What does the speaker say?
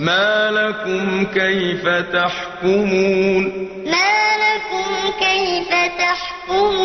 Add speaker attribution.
Speaker 1: مَا لَكُمْ كَيْفَ تَحْكُمُونَ؟ مَا لَكُمْ كَيْفَ تَحْكُمُونَ؟